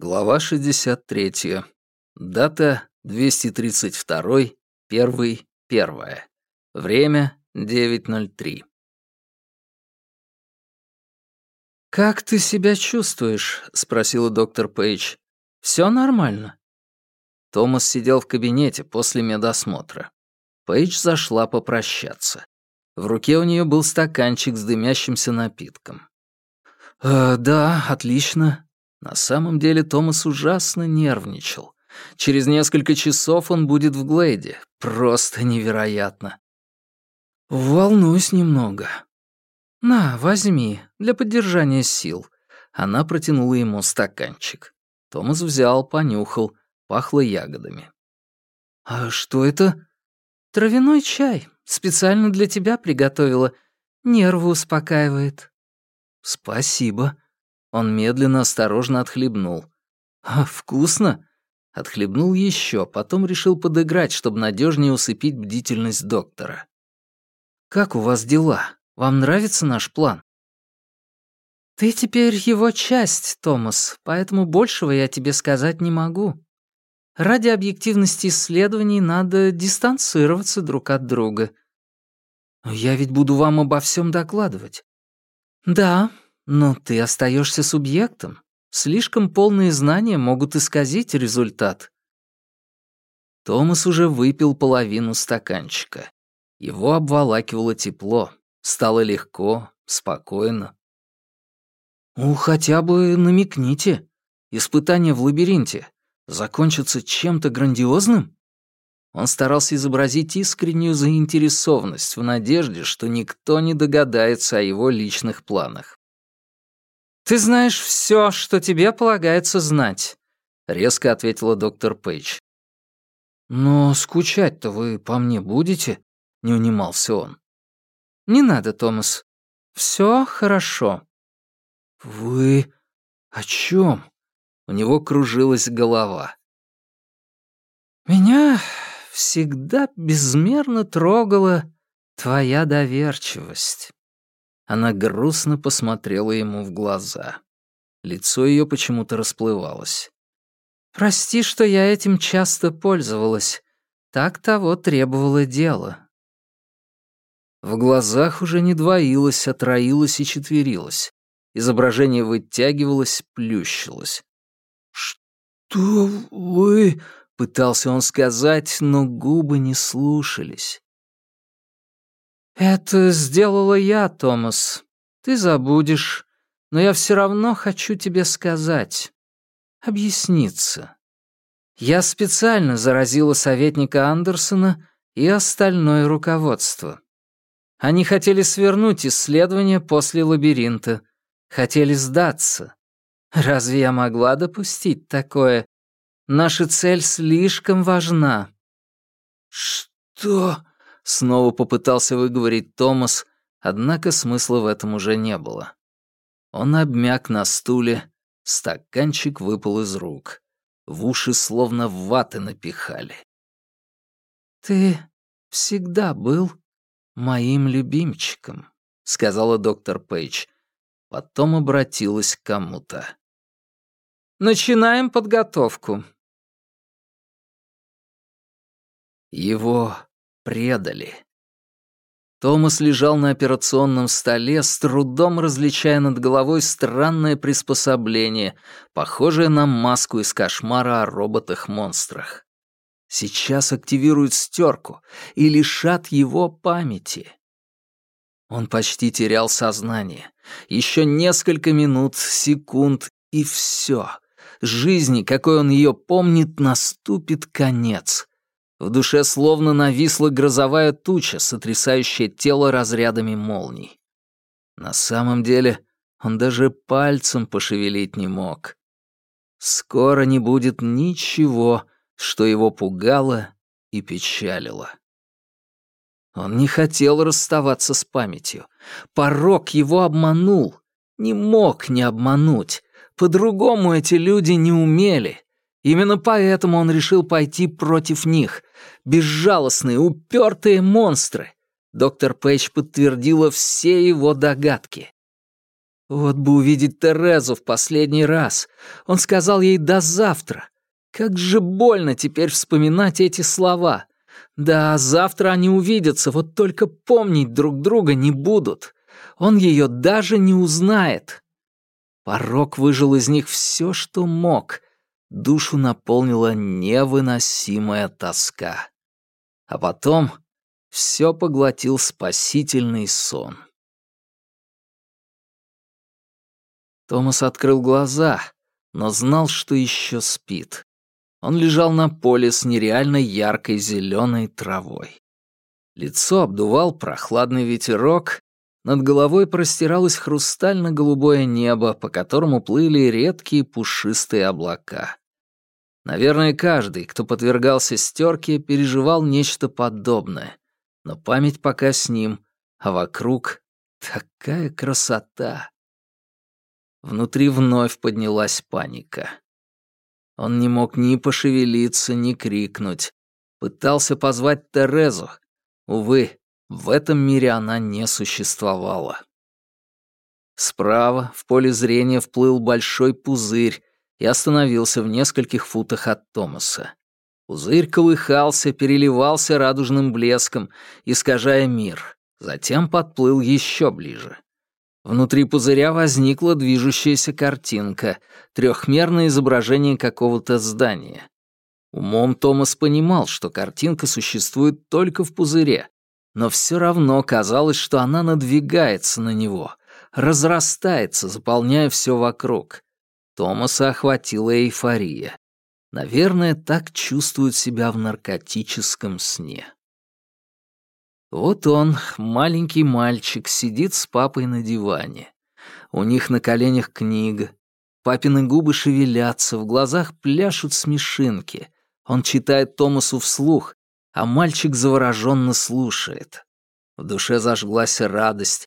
Глава 63. Дата 232, 1, 1. Время 9.03. «Как ты себя чувствуешь?» — спросила доктор Пейдж. «Все нормально?» Томас сидел в кабинете после медосмотра. Пейдж зашла попрощаться. В руке у нее был стаканчик с дымящимся напитком. «Э, «Да, отлично», на самом деле Томас ужасно нервничал. Через несколько часов он будет в Глейде. Просто невероятно. Волнуюсь немного. На, возьми, для поддержания сил. Она протянула ему стаканчик. Томас взял, понюхал. Пахло ягодами. «А что это?» «Травяной чай. Специально для тебя приготовила. Нервы успокаивает». «Спасибо», он медленно, осторожно отхлебнул. «А, вкусно?» Отхлебнул еще, потом решил подыграть, чтобы надежнее усыпить бдительность доктора. «Как у вас дела? Вам нравится наш план?» «Ты теперь его часть, Томас, поэтому большего я тебе сказать не могу. Ради объективности исследований надо дистанцироваться друг от друга». «Я ведь буду вам обо всем докладывать». «Да, но ты остаешься субъектом. Слишком полные знания могут исказить результат. Томас уже выпил половину стаканчика. Его обволакивало тепло. Стало легко, спокойно. «Ну, хотя бы намекните. Испытание в лабиринте закончится чем-то грандиозным?» Он старался изобразить искреннюю заинтересованность в надежде, что никто не догадается о его личных планах. «Ты знаешь все, что тебе полагается знать», — резко ответила доктор Пейдж. «Но скучать-то вы по мне будете?» — не унимался он. «Не надо, Томас. Все хорошо». «Вы о чем? У него кружилась голова. «Меня всегда безмерно трогала твоя доверчивость». Она грустно посмотрела ему в глаза. Лицо ее почему-то расплывалось. «Прости, что я этим часто пользовалась. Так того требовало дело». В глазах уже не двоилось, а троилось и четверилось. Изображение вытягивалось, плющилось. «Что вы...» — пытался он сказать, но губы не слушались. «Это сделала я, Томас. Ты забудешь, но я все равно хочу тебе сказать. Объясниться. Я специально заразила советника Андерсона и остальное руководство. Они хотели свернуть исследование после лабиринта, хотели сдаться. Разве я могла допустить такое? Наша цель слишком важна». «Что?» Снова попытался выговорить Томас, однако смысла в этом уже не было. Он обмяк на стуле, стаканчик выпал из рук. В уши словно ваты напихали. «Ты всегда был моим любимчиком», — сказала доктор Пейдж. Потом обратилась к кому-то. «Начинаем подготовку». Его предали. Томас лежал на операционном столе, с трудом различая над головой странное приспособление, похожее на маску из кошмара о роботах-монстрах. Сейчас активируют стерку и лишат его памяти. Он почти терял сознание. Еще несколько минут, секунд, и все. Жизни, какой он ее помнит, наступит конец. В душе словно нависла грозовая туча, сотрясающая тело разрядами молний. На самом деле он даже пальцем пошевелить не мог. Скоро не будет ничего, что его пугало и печалило. Он не хотел расставаться с памятью. Порог его обманул. Не мог не обмануть. По-другому эти люди не умели. Именно поэтому он решил пойти против них. Безжалостные, упертые монстры. Доктор Пейдж подтвердила все его догадки. Вот бы увидеть Терезу в последний раз. Он сказал ей «до завтра». Как же больно теперь вспоминать эти слова. Да, завтра они увидятся, вот только помнить друг друга не будут. Он ее даже не узнает. Порог выжил из них все, что мог. Душу наполнила невыносимая тоска. А потом все поглотил спасительный сон. Томас открыл глаза, но знал, что еще спит. Он лежал на поле с нереально яркой зеленой травой. Лицо обдувал прохладный ветерок, над головой простиралось хрустально-голубое небо, по которому плыли редкие пушистые облака. Наверное, каждый, кто подвергался стерке, переживал нечто подобное, но память пока с ним, а вокруг такая красота. Внутри вновь поднялась паника. Он не мог ни пошевелиться, ни крикнуть. Пытался позвать Терезу. Увы, в этом мире она не существовала. Справа в поле зрения вплыл большой пузырь и остановился в нескольких футах от Томаса. Пузырь колыхался, переливался радужным блеском, искажая мир. Затем подплыл еще ближе. Внутри пузыря возникла движущаяся картинка, трехмерное изображение какого-то здания. Умом Томас понимал, что картинка существует только в пузыре, но все равно казалось, что она надвигается на него, разрастается, заполняя все вокруг. Томаса охватила эйфория. Наверное, так чувствуют себя в наркотическом сне. Вот он, маленький мальчик, сидит с папой на диване. У них на коленях книга. Папины губы шевелятся, в глазах пляшут смешинки. Он читает Томасу вслух, а мальчик завороженно слушает. В душе зажглась радость.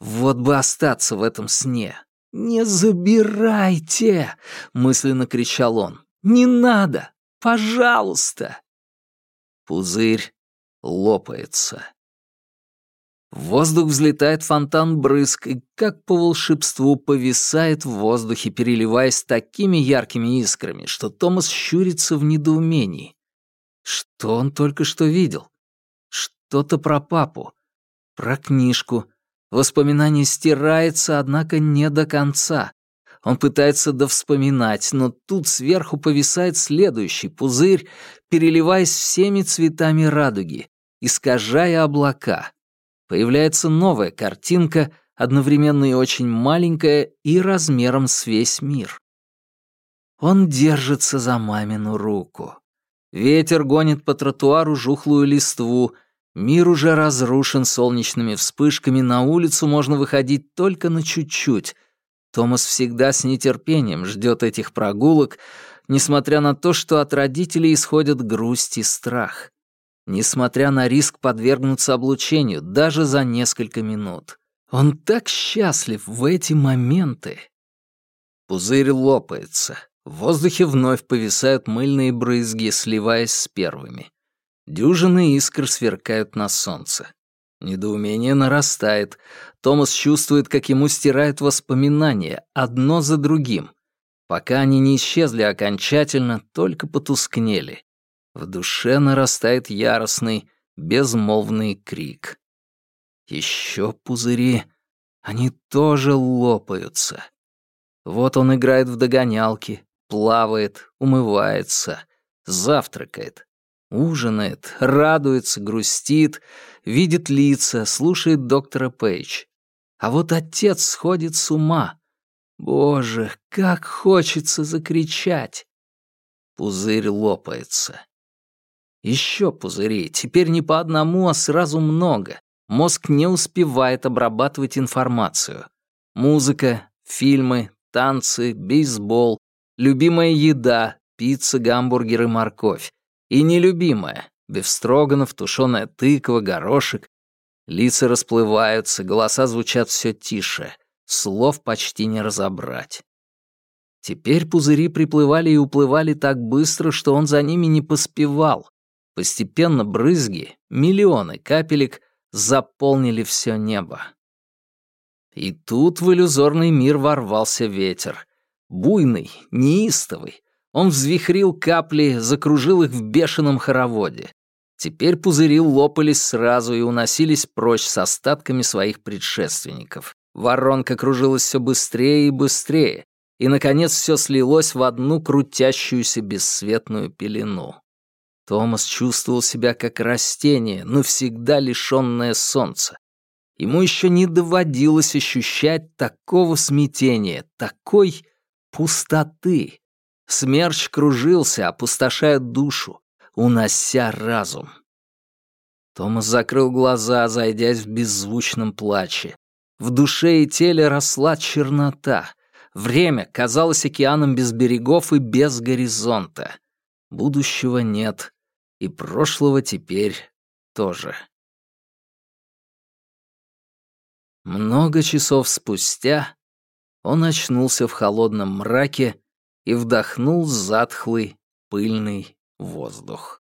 Вот бы остаться в этом сне. «Не забирайте!» — мысленно кричал он. «Не надо! Пожалуйста!» Пузырь лопается. В воздух взлетает фонтан брызг и, как по волшебству, повисает в воздухе, переливаясь такими яркими искрами, что Томас щурится в недоумении. Что он только что видел? Что-то про папу, про книжку. Воспоминание стирается, однако не до конца. Он пытается довспоминать, но тут сверху повисает следующий пузырь, переливаясь всеми цветами радуги, искажая облака — Появляется новая картинка, одновременно и очень маленькая, и размером с весь мир. Он держится за мамину руку. Ветер гонит по тротуару жухлую листву, мир уже разрушен солнечными вспышками, на улицу можно выходить только на чуть-чуть. Томас всегда с нетерпением ждет этих прогулок, несмотря на то, что от родителей исходят грусть и страх несмотря на риск подвергнуться облучению даже за несколько минут. Он так счастлив в эти моменты. Пузырь лопается. В воздухе вновь повисают мыльные брызги, сливаясь с первыми. Дюжины искр сверкают на солнце. Недоумение нарастает. Томас чувствует, как ему стирают воспоминания, одно за другим. Пока они не исчезли окончательно, только потускнели. В душе нарастает яростный, безмолвный крик. Еще пузыри. Они тоже лопаются. Вот он играет в догонялки, плавает, умывается, завтракает, ужинает, радуется, грустит, видит лица, слушает доктора Пейдж. А вот отец сходит с ума. Боже, как хочется закричать. Пузырь лопается. Еще пузырей, теперь не по одному, а сразу много. Мозг не успевает обрабатывать информацию. Музыка, фильмы, танцы, бейсбол, любимая еда, пицца, гамбургеры, морковь. И нелюбимая — бефстроганов, тушеная тыква, горошек. Лица расплываются, голоса звучат все тише, слов почти не разобрать. Теперь пузыри приплывали и уплывали так быстро, что он за ними не поспевал, Постепенно брызги, миллионы капелек, заполнили все небо. И тут в иллюзорный мир ворвался ветер. Буйный, неистовый. Он взвихрил капли, закружил их в бешеном хороводе. Теперь пузыри лопались сразу и уносились прочь с остатками своих предшественников. Воронка кружилась все быстрее и быстрее, и, наконец, все слилось в одну крутящуюся бесцветную пелену. Томас чувствовал себя как растение, навсегда лишённое солнца. Ему еще не доводилось ощущать такого смятения, такой пустоты. Смерч кружился, опустошая душу, унося разум. Томас закрыл глаза, зайдясь в беззвучном плаче. В душе и теле росла чернота. Время казалось океаном без берегов и без горизонта. Будущего нет, и прошлого теперь тоже. Много часов спустя он очнулся в холодном мраке и вдохнул затхлый, пыльный воздух.